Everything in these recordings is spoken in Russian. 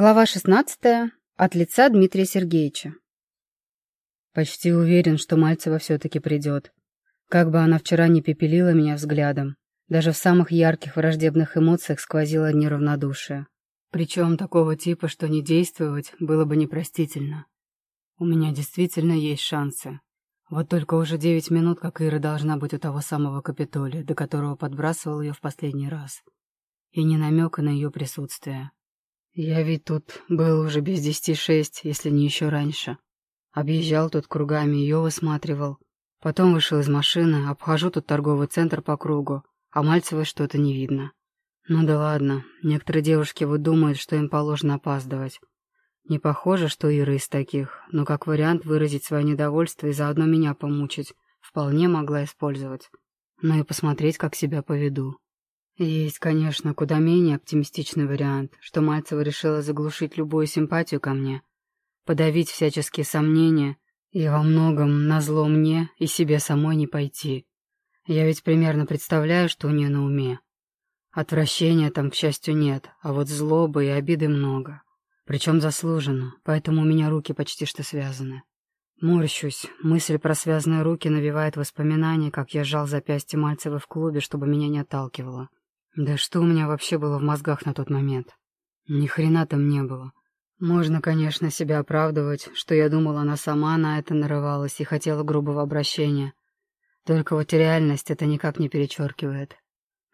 Глава 16. От лица Дмитрия Сергеевича. Почти уверен, что Мальцева все-таки придет. Как бы она вчера не пепелила меня взглядом, даже в самых ярких враждебных эмоциях сквозило неравнодушие. Причем такого типа, что не действовать было бы непростительно. У меня действительно есть шансы. Вот только уже девять минут, как Ира должна быть у того самого Капитолия, до которого подбрасывал ее в последний раз. И не намека на ее присутствие. Я ведь тут был уже без десяти шесть, если не еще раньше. Объезжал тут кругами, ее высматривал. Потом вышел из машины, обхожу тут торговый центр по кругу, а Мальцевой что-то не видно. Ну да ладно, некоторые девушки вот думают, что им положено опаздывать. Не похоже, что Ира из таких, но как вариант выразить свое недовольство и заодно меня помучить, вполне могла использовать. Ну и посмотреть, как себя поведу. Есть, конечно, куда менее оптимистичный вариант, что Мальцева решила заглушить любую симпатию ко мне, подавить всяческие сомнения и во многом назло мне и себе самой не пойти. Я ведь примерно представляю, что у нее на уме. Отвращения там, к счастью, нет, а вот злобы и обиды много. Причем заслуженно, поэтому у меня руки почти что связаны. Морщусь, мысль про связанные руки навевает воспоминания, как я сжал запястье Мальцевой в клубе, чтобы меня не отталкивало. Да что у меня вообще было в мозгах на тот момент? Ни хрена там не было. Можно, конечно, себя оправдывать, что я думала, она сама на это нарывалась и хотела грубого обращения. Только вот реальность это никак не перечеркивает.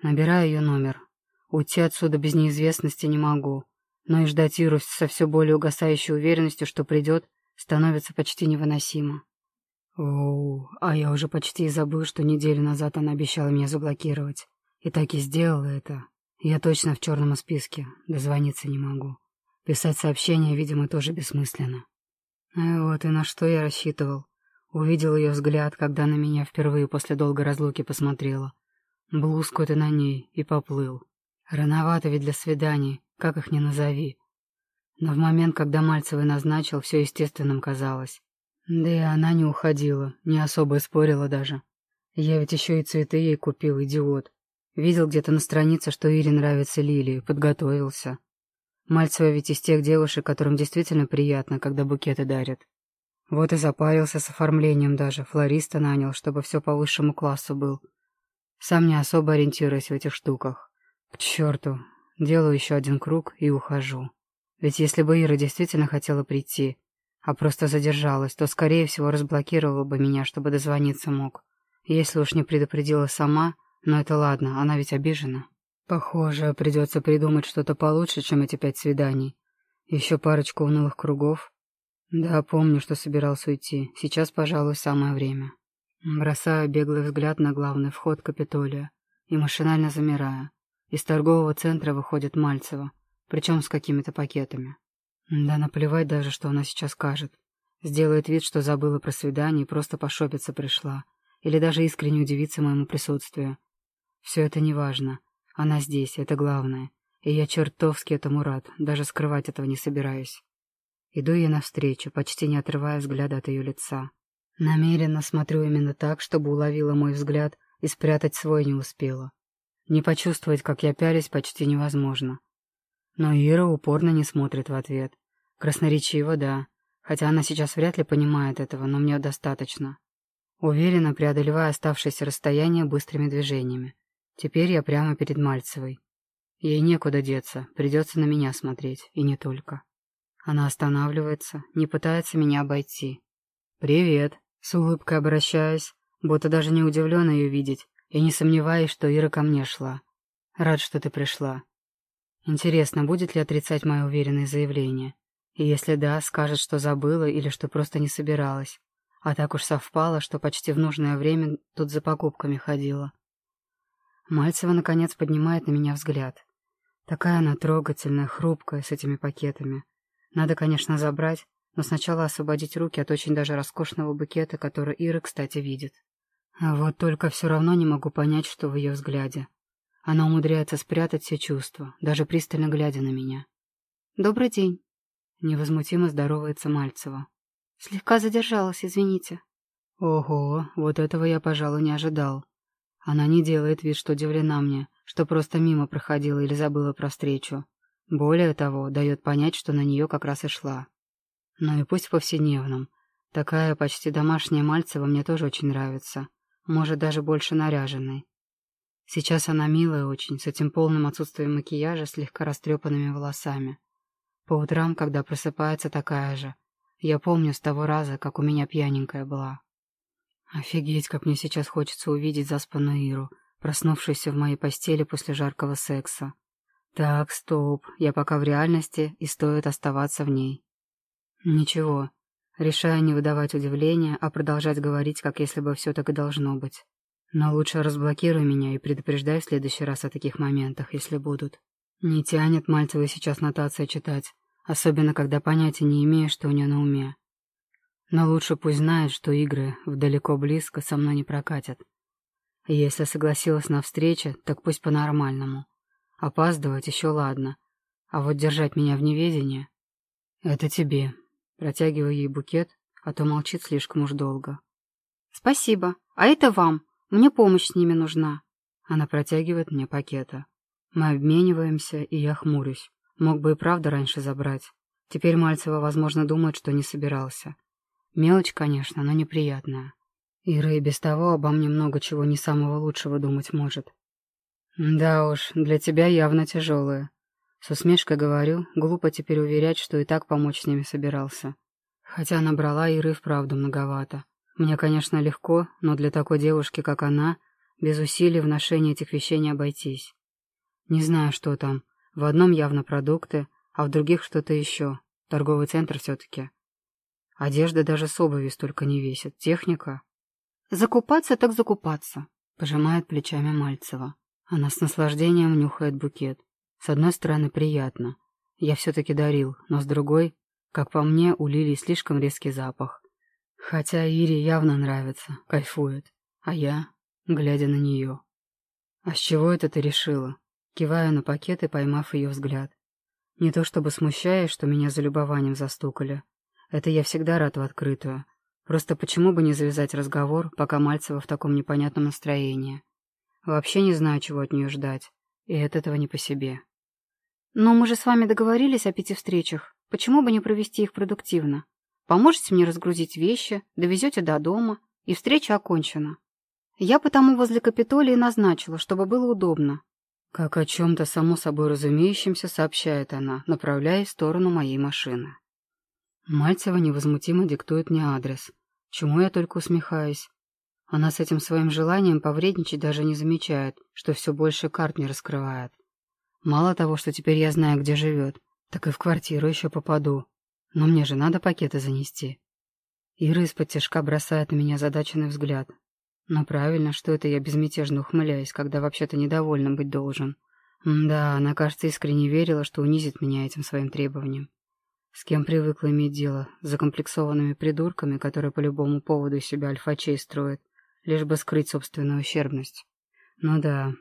Набираю ее номер. Уйти отсюда без неизвестности не могу. Но и ждать Иру со все более угасающей уверенностью, что придет, становится почти невыносимо. Оу, а я уже почти забыл, что неделю назад она обещала меня заблокировать. И так и сделала это. Я точно в черном списке, дозвониться не могу. Писать сообщения, видимо, тоже бессмысленно. И вот и на что я рассчитывал. Увидел ее взгляд, когда на меня впервые после долгой разлуки посмотрела. Блузку-то на ней и поплыл. Рановато ведь для свиданий, как их ни назови. Но в момент, когда Мальцевый назначил, все естественным казалось. Да и она не уходила, не особо спорила даже. Я ведь еще и цветы ей купил, идиот. Видел где-то на странице, что Ире нравится Лилии, подготовился. Мальцева ведь из тех девушек, которым действительно приятно, когда букеты дарят. Вот и запарился с оформлением даже, флориста нанял, чтобы все по высшему классу был. Сам не особо ориентируюсь в этих штуках. К черту, делаю еще один круг и ухожу. Ведь если бы Ира действительно хотела прийти, а просто задержалась, то, скорее всего, разблокировала бы меня, чтобы дозвониться мог. Если уж не предупредила сама, но это ладно, она ведь обижена. Похоже, придется придумать что-то получше, чем эти пять свиданий. Еще парочку унылых кругов. Да, помню, что собирался уйти. Сейчас, пожалуй, самое время. Бросаю беглый взгляд на главный вход Капитолия и машинально замираю. Из торгового центра выходит Мальцева, причем с какими-то пакетами. Да наплевать даже, что она сейчас скажет. Сделает вид, что забыла про свидание и просто пошопиться пришла. Или даже искренне удивится моему присутствию. Все это не важно. Она здесь, это главное. И я чертовски этому рад, даже скрывать этого не собираюсь. Иду ей навстречу, почти не отрывая взгляда от ее лица. Намеренно смотрю именно так, чтобы уловила мой взгляд и спрятать свой не успела. Не почувствовать, как я пялись, почти невозможно. Но Ира упорно не смотрит в ответ. Красноречиво, да. Хотя она сейчас вряд ли понимает этого, но мне достаточно. Уверенно преодолевая оставшееся расстояние быстрыми движениями. Теперь я прямо перед Мальцевой. Ей некуда деться, придется на меня смотреть, и не только. Она останавливается, не пытается меня обойти. «Привет!» — с улыбкой обращаюсь, будто даже не удивлен ее видеть, и не сомневаюсь, что Ира ко мне шла. Рад, что ты пришла. Интересно, будет ли отрицать мое уверенное заявление? И если да, скажет, что забыла или что просто не собиралась. А так уж совпало, что почти в нужное время тут за покупками ходила. Мальцева, наконец, поднимает на меня взгляд. Такая она трогательная, хрупкая, с этими пакетами. Надо, конечно, забрать, но сначала освободить руки от очень даже роскошного букета, который Ира, кстати, видит. А вот только все равно не могу понять, что в ее взгляде. Она умудряется спрятать все чувства, даже пристально глядя на меня. «Добрый день», — невозмутимо здоровается Мальцева. «Слегка задержалась, извините». «Ого, вот этого я, пожалуй, не ожидал. Она не делает вид, что удивлена мне, что просто мимо проходила или забыла про встречу. Более того, дает понять, что на нее как раз и шла. Ну и пусть в повседневном. Такая почти домашняя Мальцева мне тоже очень нравится. Может, даже больше наряженной. Сейчас она милая очень, с этим полным отсутствием макияжа, слегка растрепанными волосами. По утрам, когда просыпается такая же. Я помню с того раза, как у меня пьяненькая была. Офигеть, как мне сейчас хочется увидеть заспанную Иру, проснувшуюся в моей постели после жаркого секса. Так, стоп, я пока в реальности, и стоит оставаться в ней. Ничего, решаю не выдавать удивления, а продолжать говорить, как если бы все так и должно быть. Но лучше разблокируй меня и предупреждай в следующий раз о таких моментах, если будут. Не тянет Мальцева сейчас нотация читать, особенно когда понятия не имею, что у нее на уме. Но лучше пусть знает, что игры в далеко-близко со мной не прокатят. Если согласилась на встрече, так пусть по-нормальному. Опаздывать еще ладно, а вот держать меня в неведении — это тебе. Протягиваю ей букет, а то молчит слишком уж долго. «Спасибо. А это вам. Мне помощь с ними нужна». Она протягивает мне пакеты. Мы обмениваемся, и я хмурюсь. Мог бы и правда раньше забрать. Теперь Мальцева, возможно, думает, что не собирался. Мелочь, конечно, но неприятная. Ира и без того обо мне много чего не самого лучшего думать может. Да уж, для тебя явно тяжелые. С усмешкой говорю, глупо теперь уверять, что и так помочь с ними собирался. Хотя набрала Иры вправду многовато. Мне, конечно, легко, но для такой девушки, как она, без усилий в ношении этих вещей не обойтись. Не знаю, что там. В одном явно продукты, а в других что-то еще. Торговый центр все-таки. Одежда даже с обувью столько не весит. Техника. Закупаться так закупаться, пожимает плечами Мальцева. Она с наслаждением нюхает букет. С одной стороны, приятно. Я все-таки дарил, но с другой, как по мне, у Лилии слишком резкий запах. Хотя Ире явно нравится, кайфует. А я, глядя на нее. «А с чего это ты решила?» Киваю на пакет и поймав ее взгляд. Не то чтобы смущаясь, что меня за любованием застукали. Это я всегда рад в открытую. Просто почему бы не завязать разговор, пока Мальцева в таком непонятном настроении? Вообще не знаю, чего от нее ждать. И от этого не по себе. «Но мы же с вами договорились о пяти встречах. Почему бы не провести их продуктивно?» Поможете мне разгрузить вещи, довезете до дома, и встреча окончена. Я потому возле Капитолии назначила, чтобы было удобно. Как о чем-то само собой разумеющемся сообщает она, направляясь в сторону моей машины. Мальцева невозмутимо диктует мне адрес, чему я только усмехаюсь. Она с этим своим желанием повредничать даже не замечает, что все больше карт не раскрывает. Мало того, что теперь я знаю, где живет, так и в квартиру еще попаду. Но мне же надо пакеты занести. Ира из-под тяжка бросает на меня задаченный взгляд. Но правильно, что это я безмятежно ухмыляюсь, когда вообще-то недовольна быть должен. да, она, кажется, искренне верила, что унизит меня этим своим требованием. С кем привыкла иметь дело? Закомплексованными придурками, которые по любому поводу себя альфачей строят, лишь бы скрыть собственную ущербность. Ну да,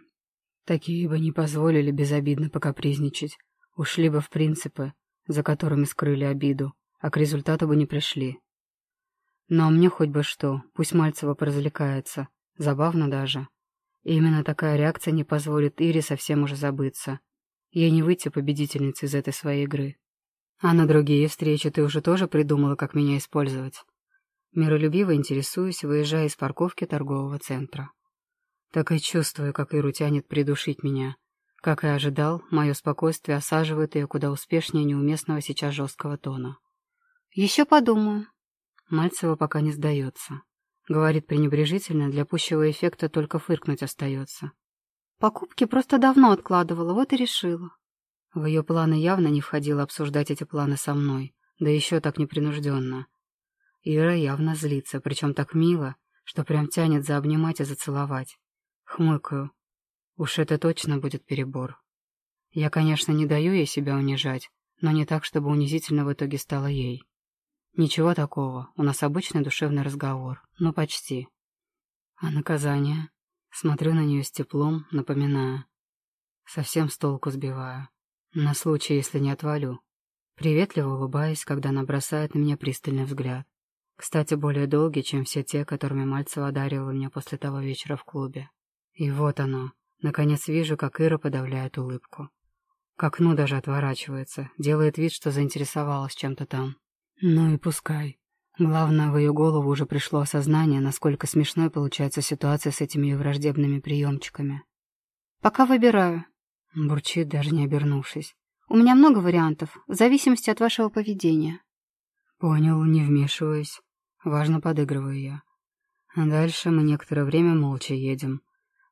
такие бы не позволили безобидно покапризничать. Ушли бы в принципы, за которыми скрыли обиду, а к результату бы не пришли. Но мне хоть бы что, пусть Мальцева поразвлекается, забавно даже. И именно такая реакция не позволит Ире совсем уже забыться. Ей не выйти победительницей из этой своей игры. А на другие встречи ты уже тоже придумала, как меня использовать? Миролюбиво интересуюсь, выезжая из парковки торгового центра. Так и чувствую, как Иру тянет придушить меня, как и ожидал, мое спокойствие осаживает ее куда успешнее неуместного сейчас жесткого тона. «Еще подумаю». Мальцева пока не сдается. Говорит пренебрежительно, для пущего эффекта только фыркнуть остается. Покупки просто давно откладывала, вот и решила. В ее планы явно не входило обсуждать эти планы со мной, да еще так непринужденно. Ира явно злится, причем так мило, что прям тянет заобнимать и зацеловать. Хмыкаю, Уж это точно будет перебор. Я, конечно, не даю ей себя унижать, но не так, чтобы унизительно в итоге стало ей. Ничего такого, у нас обычный душевный разговор, ну почти. А наказание? Смотрю на нее с теплом, напоминая. Совсем с толку сбиваю. На случай, если не отвалю. Приветливо улыбаясь, когда она бросает на меня пристальный взгляд. Кстати, более долгий, чем все те, которыми Мальцева одарила меня после того вечера в клубе. И вот оно, Наконец вижу, как Ира подавляет улыбку. К окну даже отворачивается, делает вид, что заинтересовалась чем-то там. Ну и пускай. Главное, в ее голову уже пришло осознание, насколько смешной получается ситуация с этими ее враждебными приемчиками. «Пока выбираю», — бурчит, даже не обернувшись. «У меня много вариантов, в зависимости от вашего поведения». «Понял, не вмешиваюсь. Важно подыгрываю я. Дальше мы некоторое время молча едем.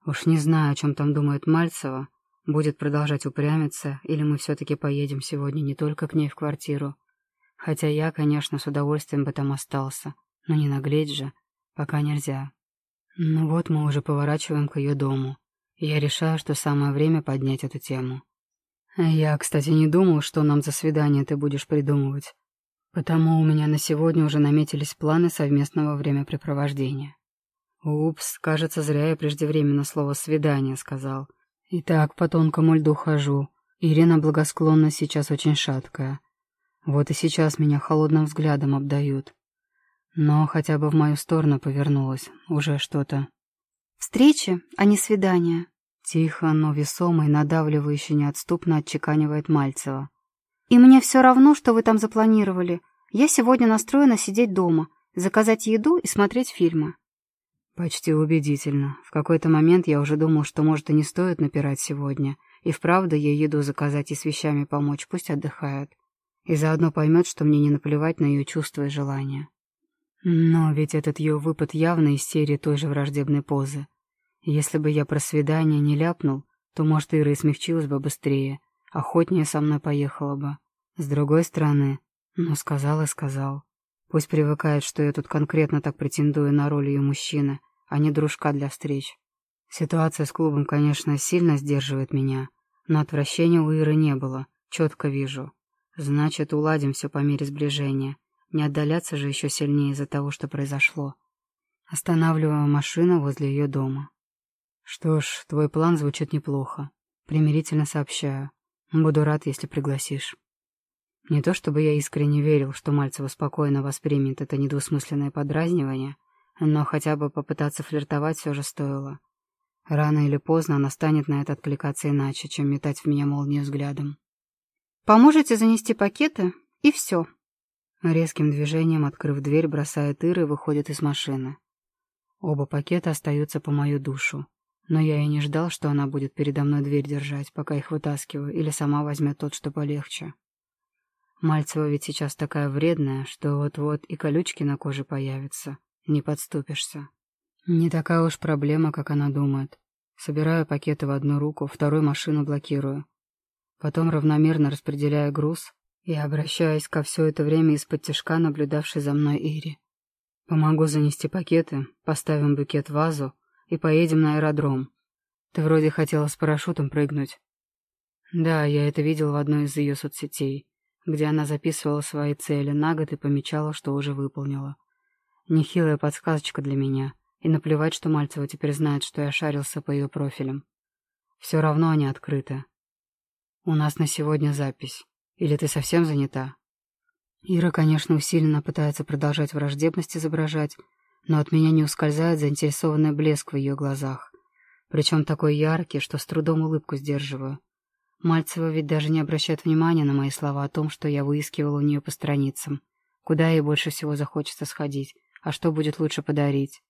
Уж не знаю, о чем там думает Мальцева, будет продолжать упрямиться, или мы все-таки поедем сегодня не только к ней в квартиру, Хотя я, конечно, с удовольствием бы там остался, но не наглеть же, пока нельзя. Ну вот мы уже поворачиваем к ее дому, я решаю, что самое время поднять эту тему. Я, кстати, не думал, что нам за свидание ты будешь придумывать, потому у меня на сегодня уже наметились планы совместного времяпрепровождения. Упс, кажется, зря я преждевременно слово «свидание» сказал. Итак, по тонкому льду хожу. Ирина благосклонна сейчас очень шаткая. Вот и сейчас меня холодным взглядом обдают. Но хотя бы в мою сторону повернулась, уже что-то. «Встречи, а не свидания», — тихо, но весомо и надавливающе неотступно отчеканивает Мальцева. «И мне все равно, что вы там запланировали. Я сегодня настроена сидеть дома, заказать еду и смотреть фильмы». Почти убедительно. В какой-то момент я уже думал, что, может, и не стоит напирать сегодня. И вправду ей еду заказать и с вещами помочь, пусть отдыхают и заодно поймет, что мне не наплевать на ее чувства и желания. Но ведь этот ее выпад явно из серии той же враждебной позы. Если бы я про свидание не ляпнул, то, может, Ира и смягчилась бы быстрее, охотнее со мной поехала бы. С другой стороны, ну, сказал и сказал. Пусть привыкает, что я тут конкретно так претендую на роль ее мужчины, а не дружка для встреч. Ситуация с клубом, конечно, сильно сдерживает меня, но отвращения у Иры не было, четко вижу. Значит, уладим все по мере сближения. Не отдаляться же еще сильнее из-за того, что произошло. Останавливаю машину возле ее дома. Что ж, твой план звучит неплохо. Примирительно сообщаю. Буду рад, если пригласишь. Не то чтобы я искренне верил, что Мальцева спокойно воспримет это недвусмысленное подразнивание, но хотя бы попытаться флиртовать все же стоило. Рано или поздно она станет на это откликаться иначе, чем метать в меня молнию взглядом. Поможете занести пакеты, и все. Резким движением, открыв дверь, бросает Ира и выходит из машины. Оба пакета остаются по мою душу. Но я и не ждал, что она будет передо мной дверь держать, пока их вытаскиваю, или сама возьмет тот, что полегче. Мальцева ведь сейчас такая вредная, что вот-вот и колючки на коже появятся. Не подступишься. Не такая уж проблема, как она думает. Собираю пакеты в одну руку, вторую машину блокирую. Потом равномерно распределяя груз и обращаясь ко все это время из-под тяжка, наблюдавшей за мной Ири. Помогу занести пакеты, поставим букет в вазу и поедем на аэродром. Ты вроде хотела с парашютом прыгнуть. Да, я это видел в одной из ее соцсетей, где она записывала свои цели на год и помечала, что уже выполнила. Нехилая подсказочка для меня, и наплевать, что Мальцева теперь знает, что я шарился по ее профилям. Все равно они открыты. «У нас на сегодня запись. Или ты совсем занята?» Ира, конечно, усиленно пытается продолжать враждебность изображать, но от меня не ускользает заинтересованный блеск в ее глазах. Причем такой яркий, что с трудом улыбку сдерживаю. Мальцева ведь даже не обращает внимания на мои слова о том, что я выискивала у нее по страницам. Куда ей больше всего захочется сходить, а что будет лучше подарить.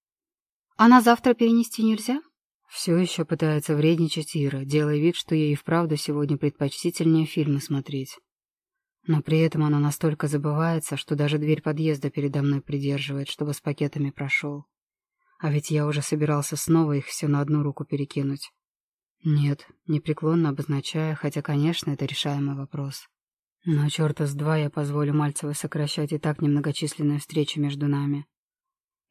«А на завтра перенести нельзя?» Все еще пытается вредничать Ира, делая вид, что ей и вправду сегодня предпочтительнее фильмы смотреть. Но при этом она настолько забывается, что даже дверь подъезда передо мной придерживает, чтобы с пакетами прошел. А ведь я уже собирался снова их все на одну руку перекинуть. Нет, непреклонно обозначая, хотя, конечно, это решаемый вопрос. Но черта с два я позволю Мальцевой сокращать и так немногочисленную встречу между нами.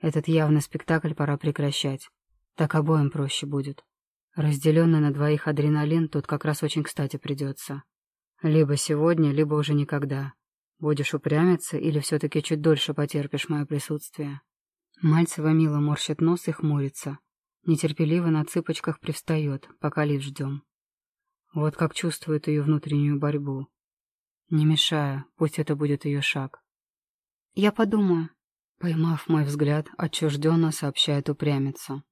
Этот явный спектакль пора прекращать. Так обоим проще будет. Разделенный на двоих адреналин тут как раз очень кстати придется. Либо сегодня, либо уже никогда. Будешь упрямиться или все-таки чуть дольше потерпишь мое присутствие. Мальцева мило морщит нос и хмурится. Нетерпеливо на цыпочках привстает, пока лифт ждем. Вот как чувствует ее внутреннюю борьбу. Не мешая, пусть это будет ее шаг. Я подумаю. Поймав мой взгляд, отчужденно сообщает упрямицу.